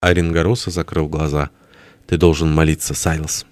Оренгороса закрыл глаза. «Ты должен молиться, Сайлос».